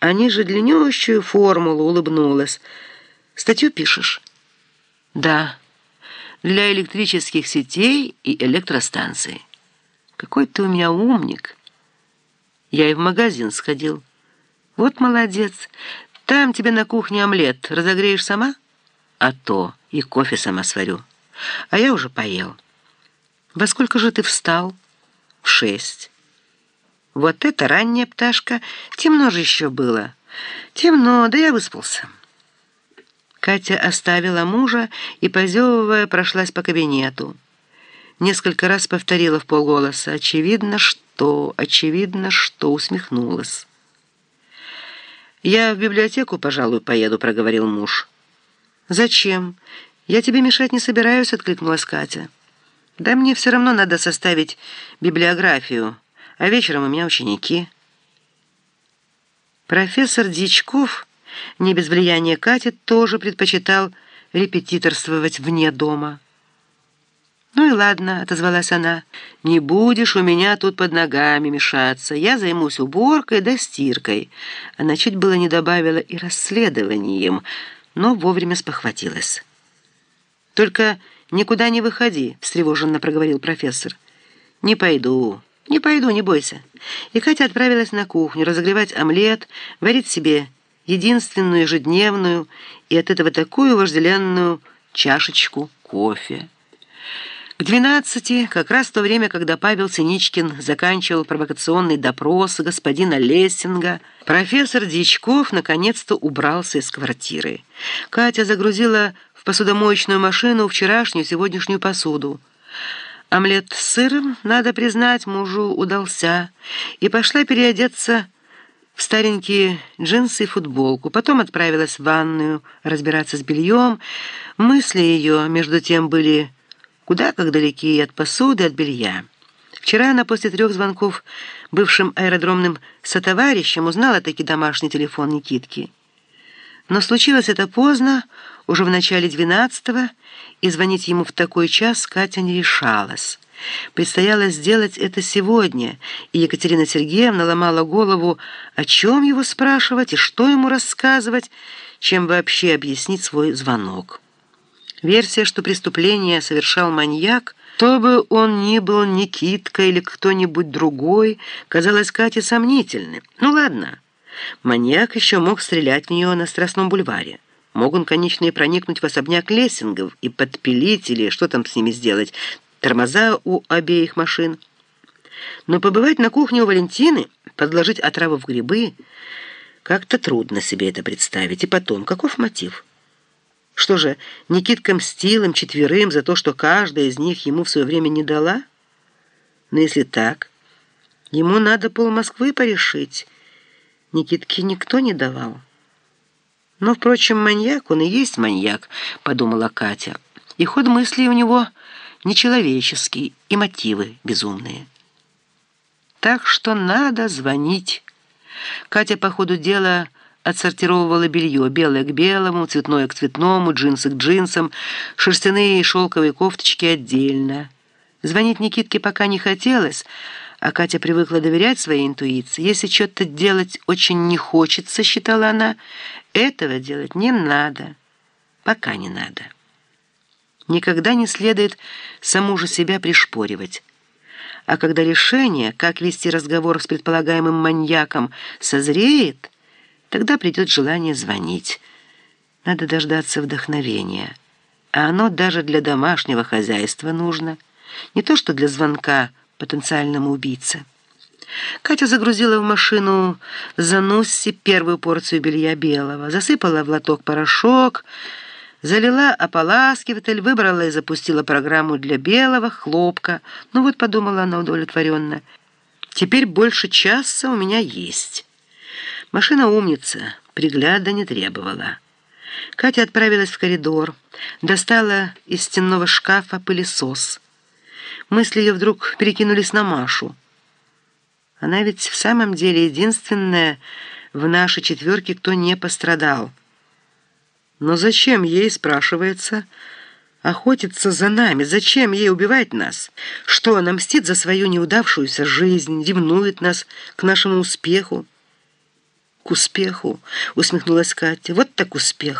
Они же длиннющую формулу улыбнулась. «Статью пишешь?» «Да, для электрических сетей и электростанций». «Какой ты у меня умник!» «Я и в магазин сходил». «Вот молодец. Там тебе на кухне омлет. Разогреешь сама?» «А то. И кофе сама сварю. А я уже поел». «Во сколько же ты встал?» «В шесть». Вот это ранняя пташка. Темно же еще было. Темно, да я выспался. Катя оставила мужа и, позевывая, прошлась по кабинету. Несколько раз повторила в полголоса. Очевидно, что, очевидно, что усмехнулась. «Я в библиотеку, пожалуй, поеду», — проговорил муж. «Зачем? Я тебе мешать не собираюсь», — откликнулась Катя. «Да мне все равно надо составить библиографию» а вечером у меня ученики. Профессор Дичков, не без влияния Кати, тоже предпочитал репетиторствовать вне дома. «Ну и ладно», — отозвалась она, — «не будешь у меня тут под ногами мешаться. Я займусь уборкой да стиркой». Она чуть было не добавила и расследованием, но вовремя спохватилась. «Только никуда не выходи», — встревоженно проговорил профессор. «Не пойду». «Не пойду, не бойся». И Катя отправилась на кухню разогревать омлет, варить себе единственную ежедневную и от этого такую вожделенную чашечку кофе. К двенадцати, как раз в то время, когда Павел Синичкин заканчивал провокационный допрос господина Лессинга, профессор Дьячков наконец-то убрался из квартиры. Катя загрузила в посудомоечную машину вчерашнюю сегодняшнюю посуду. Омлет с сыром, надо признать, мужу удался, и пошла переодеться в старенькие джинсы и футболку. Потом отправилась в ванную разбираться с бельем. Мысли ее, между тем, были куда как далеки от посуды, от белья. Вчера она после трех звонков бывшим аэродромным сотоварищам узнала таки домашний телефон Никитки. Но случилось это поздно, уже в начале двенадцатого, и звонить ему в такой час Катя не решалась. Предстояло сделать это сегодня, и Екатерина Сергеевна ломала голову, о чем его спрашивать и что ему рассказывать, чем вообще объяснить свой звонок. Версия, что преступление совершал маньяк, то бы он ни был Никитка или кто-нибудь другой, казалась Кате сомнительной. Ну ладно, маньяк еще мог стрелять в нее на Страстном бульваре. Мог он, конечно, и проникнуть в особняк Лессингов и подпилить или что там с ними сделать, тормоза у обеих машин. Но побывать на кухне у Валентины, подложить отраву в грибы, как-то трудно себе это представить. И потом, каков мотив? Что же, Никитка мстил им четверым за то, что каждая из них ему в свое время не дала? Но если так, ему надо пол Москвы порешить. Никитке никто не давал. Но, впрочем, маньяк, он и есть маньяк, подумала Катя. И ход мыслей у него нечеловеческий, и мотивы безумные. Так что надо звонить. Катя по ходу дела отсортировывала белье, белое к белому, цветное к цветному, джинсы к джинсам, шерстяные и шелковые кофточки отдельно. Звонить Никитке пока не хотелось, а Катя привыкла доверять своей интуиции. Если что-то делать очень не хочется, считала она, этого делать не надо, пока не надо. Никогда не следует саму же себя пришпоривать. А когда решение, как вести разговор с предполагаемым маньяком, созреет, тогда придет желание звонить. Надо дождаться вдохновения. А оно даже для домашнего хозяйства нужно. Не то что для звонка потенциальному убийце. Катя загрузила в машину Занусси первую порцию белья белого, засыпала в лоток порошок, залила ополаскиватель, выбрала и запустила программу для белого, хлопка. Ну вот, подумала она удовлетворенно, теперь больше часа у меня есть. Машина умница, пригляда не требовала. Катя отправилась в коридор, достала из стенного шкафа пылесос. Мысли ее вдруг перекинулись на Машу. Она ведь в самом деле единственная в нашей четверке, кто не пострадал. Но зачем ей, спрашивается, охотиться за нами? Зачем ей убивать нас? Что, она мстит за свою неудавшуюся жизнь, ревнует нас к нашему успеху? «К успеху!» — усмехнулась Катя. «Вот так успех!»